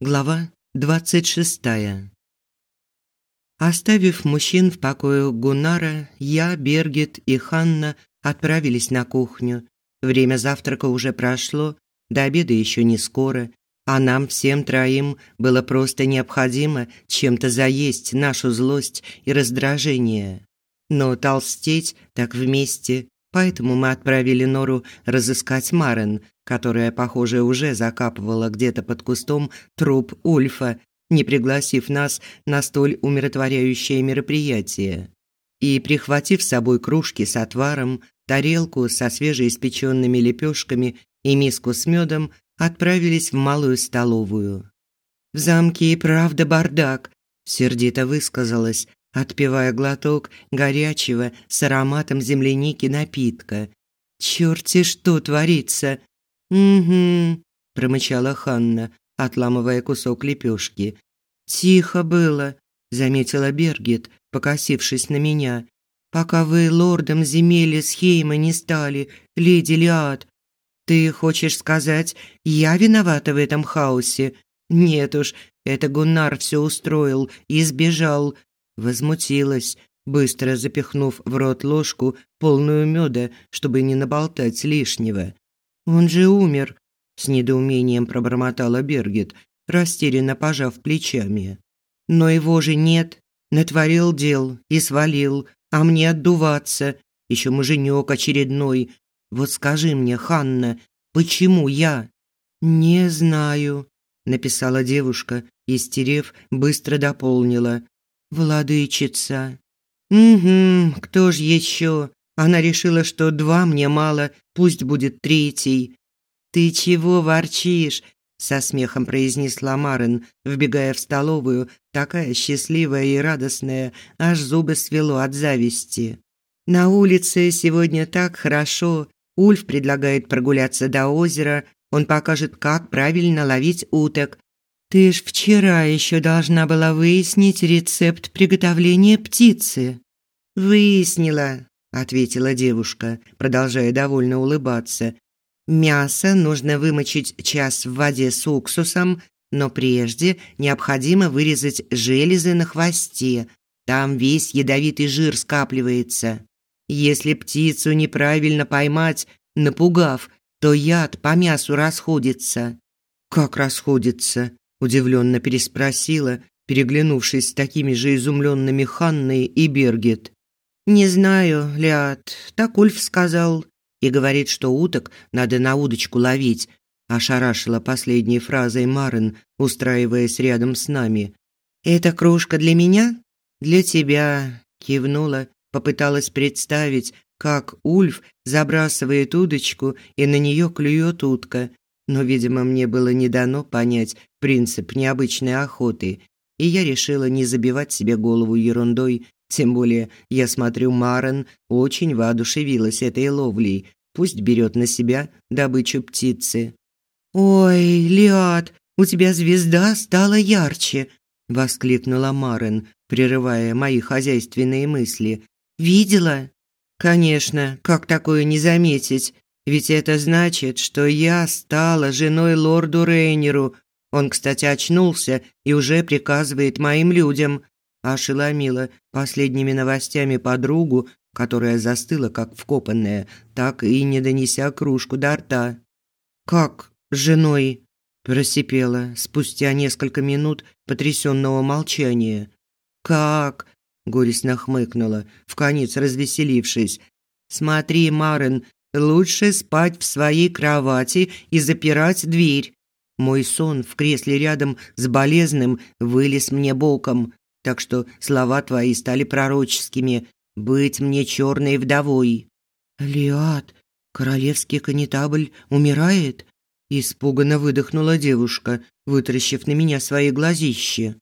Глава двадцать шестая. Оставив мужчин в покое Гунара, я, Бергит и Ханна отправились на кухню. Время завтрака уже прошло, до обеда еще не скоро, а нам всем троим было просто необходимо чем-то заесть нашу злость и раздражение. Но толстеть так вместе, поэтому мы отправили Нору разыскать Марен, которая, похоже, уже закапывала где-то под кустом труп Ульфа, не пригласив нас на столь умиротворяющее мероприятие. И, прихватив с собой кружки с отваром, тарелку со свежеиспеченными лепешками и миску с медом, отправились в малую столовую. «В замке и правда бардак», – сердито высказалась, отпивая глоток горячего с ароматом земляники напитка. «Чёрти что творится! «Угу», – промычала Ханна, отламывая кусок лепешки. «Тихо было», – заметила Бергит, покосившись на меня. «Пока вы лордом земель с Хейма не стали, леди Лиад. Ты хочешь сказать, я виновата в этом хаосе? Нет уж, это Гуннар все устроил и сбежал». Возмутилась, быстро запихнув в рот ложку полную меда, чтобы не наболтать лишнего. Он же умер, с недоумением пробормотала Бергит, растерянно пожав плечами. Но его же нет, натворил дел и свалил, а мне отдуваться. Еще муженек очередной. Вот скажи мне, Ханна, почему я? Не знаю, написала девушка и стерев быстро дополнила: владычица. Угу, кто ж еще? Она решила, что два мне мало, пусть будет третий. Ты чего ворчишь? со смехом произнесла Марин, вбегая в столовую, такая счастливая и радостная, аж зубы свело от зависти. На улице сегодня так хорошо. Ульф предлагает прогуляться до озера, он покажет, как правильно ловить уток. Ты ж вчера еще должна была выяснить рецепт приготовления птицы. Выяснила, ответила девушка, продолжая довольно улыбаться. Мясо нужно вымочить час в воде с уксусом, но прежде необходимо вырезать железы на хвосте. Там весь ядовитый жир скапливается. Если птицу неправильно поймать, напугав, то яд по мясу расходится. Как расходится? удивленно переспросила, переглянувшись с такими же изумленными Ханной и Бергет. «Не знаю, Лиад, так Ульф сказал. И говорит, что уток надо на удочку ловить», – ошарашила последней фразой Марин, устраиваясь рядом с нами. «Эта кружка для меня?» «Для тебя», – кивнула, попыталась представить, как Ульф забрасывает удочку и на нее клюет утка. Но, видимо, мне было не дано понять принцип необычной охоты, и я решила не забивать себе голову ерундой тем более, я смотрю, Марен очень воодушевилась этой ловлей. Пусть берет на себя добычу птицы. «Ой, Лиад, у тебя звезда стала ярче!» – воскликнула Марен, прерывая мои хозяйственные мысли. «Видела?» «Конечно, как такое не заметить? Ведь это значит, что я стала женой лорду Рейнеру. Он, кстати, очнулся и уже приказывает моим людям ошеломила последними новостями подругу, которая застыла как вкопанная, так и не донеся кружку до рта. «Как женой?» – просипела спустя несколько минут потрясенного молчания. «Как?» – горестно хмыкнула, вконец развеселившись. «Смотри, Марен, лучше спать в своей кровати и запирать дверь. Мой сон в кресле рядом с болезным вылез мне боком так что слова твои стали пророческими. Быть мне черной вдовой. Лиад, королевский канитабль умирает? Испуганно выдохнула девушка, вытаращив на меня свои глазищи.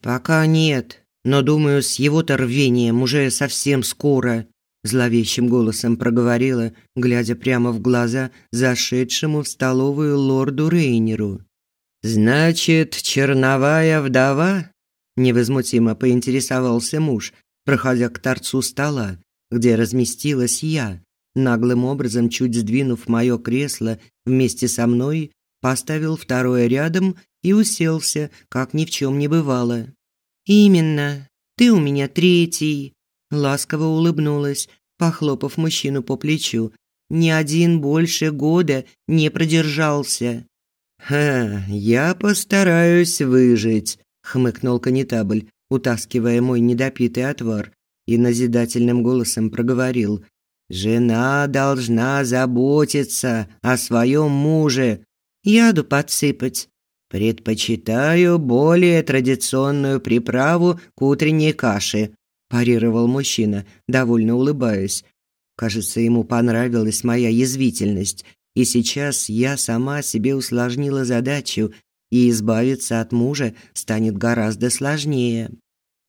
Пока нет, но думаю, с его-то рвением уже совсем скоро, зловещим голосом проговорила, глядя прямо в глаза зашедшему в столовую лорду Рейнеру. Значит, черновая вдова невозмутимо поинтересовался муж, проходя к торцу стола, где разместилась я. Наглым образом чуть сдвинув мое кресло вместе со мной, поставил второе рядом и уселся, как ни в чем не бывало. «Именно. Ты у меня третий», – ласково улыбнулась, похлопав мужчину по плечу. «Ни один больше года не продержался». «Ха, я постараюсь выжить», – хмыкнул конетабль, утаскивая мой недопитый отвар, и назидательным голосом проговорил. «Жена должна заботиться о своем муже. Яду подсыпать. Предпочитаю более традиционную приправу к утренней каше», парировал мужчина, довольно улыбаясь. Кажется, ему понравилась моя язвительность, и сейчас я сама себе усложнила задачу, и избавиться от мужа станет гораздо сложнее.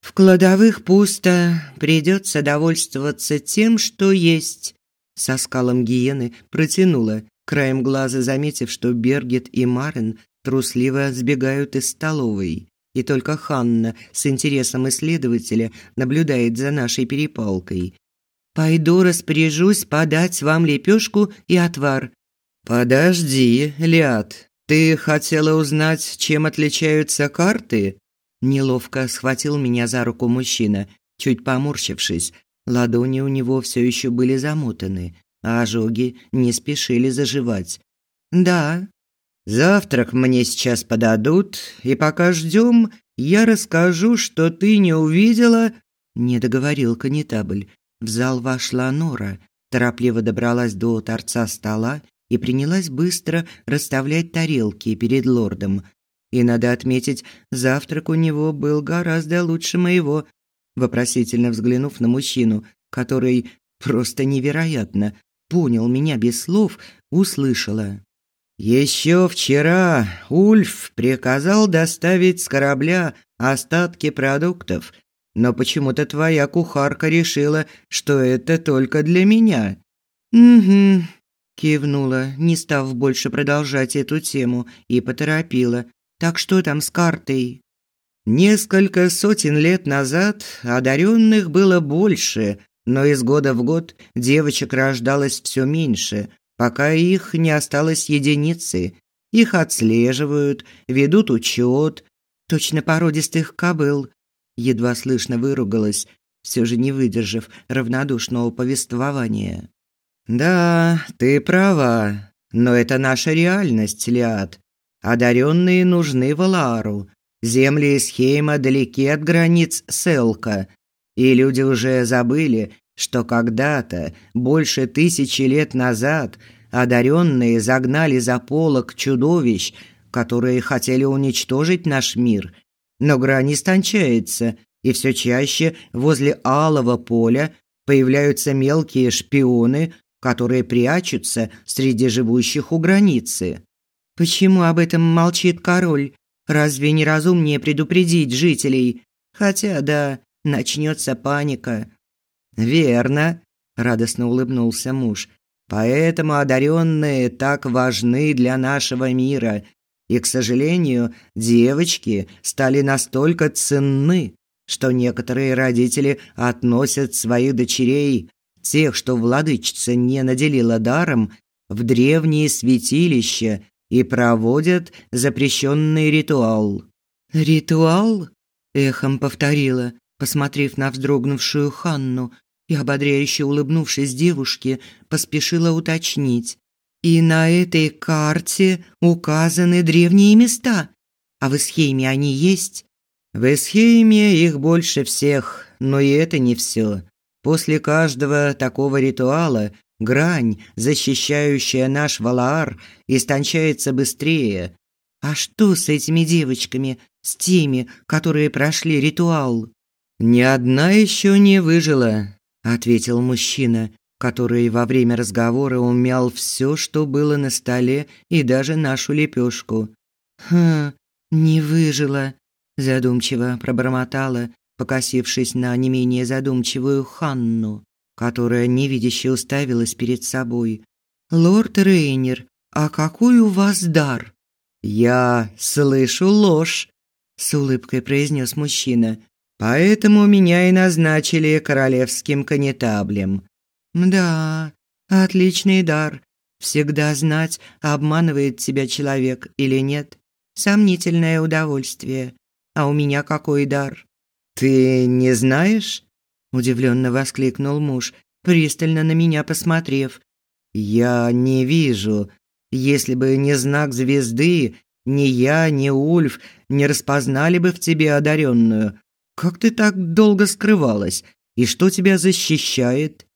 В кладовых пусто, придется довольствоваться тем, что есть. Со скалом гиены протянула, краем глаза заметив, что Бергет и Марен трусливо сбегают из столовой, и только Ханна с интересом исследователя наблюдает за нашей перепалкой. Пойду распоряжусь подать вам лепешку и отвар. Подожди, Лиад. Ты хотела узнать, чем отличаются карты? Неловко схватил меня за руку мужчина, чуть поморщившись. Ладони у него все еще были замотаны, а ожоги не спешили заживать. Да. Завтрак мне сейчас подадут, и пока ждем, я расскажу, что ты не увидела, не договорил конетабль. В зал вошла Нора, торопливо добралась до торца стола и принялась быстро расставлять тарелки перед лордом. И надо отметить, завтрак у него был гораздо лучше моего. Вопросительно взглянув на мужчину, который просто невероятно понял меня без слов, услышала: «Еще вчера Ульф приказал доставить с корабля остатки продуктов, но почему-то твоя кухарка решила, что это только для меня». «Угу», кивнула, не став больше продолжать эту тему, и поторопила. Так что там с картой? Несколько сотен лет назад одаренных было больше, но из года в год девочек рождалось все меньше, пока их не осталось единицы. Их отслеживают, ведут учет. Точно породистых кобыл. Едва слышно выругалась, все же не выдержав равнодушного повествования. Да, ты права, но это наша реальность, Лиад. Одаренные нужны Валару. Земли Исхейма далеки от границ Селка, и люди уже забыли, что когда-то, больше тысячи лет назад, одаренные загнали за полок чудовищ, которые хотели уничтожить наш мир. Но грань истончается, и все чаще возле алого поля появляются мелкие шпионы, которые прячутся среди живущих у границы. Почему об этом молчит король? Разве не разумнее предупредить жителей? Хотя да, начнется паника. Верно, радостно улыбнулся муж. Поэтому одаренные так важны для нашего мира. И, к сожалению, девочки стали настолько ценны, что некоторые родители относят своих дочерей тех, что владычица не наделила даром, в древние святилища и проводят запрещенный ритуал. «Ритуал?» – эхом повторила, посмотрев на вздрогнувшую Ханну и ободряюще улыбнувшись девушке, поспешила уточнить. «И на этой карте указаны древние места, а в Исхейме они есть?» «В Исхейме их больше всех, но и это не все. После каждого такого ритуала грань, защищающая наш Валаар, истончается быстрее. А что с этими девочками, с теми, которые прошли ритуал? Ни одна еще не выжила, ответил мужчина, который во время разговора умял все, что было на столе, и даже нашу лепешку. Хм, не выжила, задумчиво пробормотала, покосившись на не менее задумчивую Ханну, которая невидяще уставилась перед собой. «Лорд Рейнер, а какой у вас дар?» «Я слышу ложь», – с улыбкой произнес мужчина. «Поэтому меня и назначили королевским конетаблем». «Да, отличный дар. Всегда знать, обманывает тебя человек или нет. Сомнительное удовольствие. А у меня какой дар? Ты не знаешь? удивленно воскликнул муж, пристально на меня посмотрев. Я не вижу. Если бы не знак звезды, ни я, ни Ульф не распознали бы в тебе одаренную. Как ты так долго скрывалась? И что тебя защищает?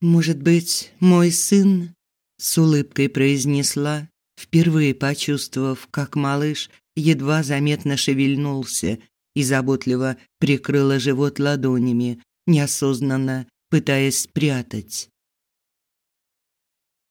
Может быть, мой сын, с улыбкой произнесла, впервые почувствовав, как малыш едва заметно шевельнулся и заботливо прикрыла живот ладонями, неосознанно пытаясь спрятать.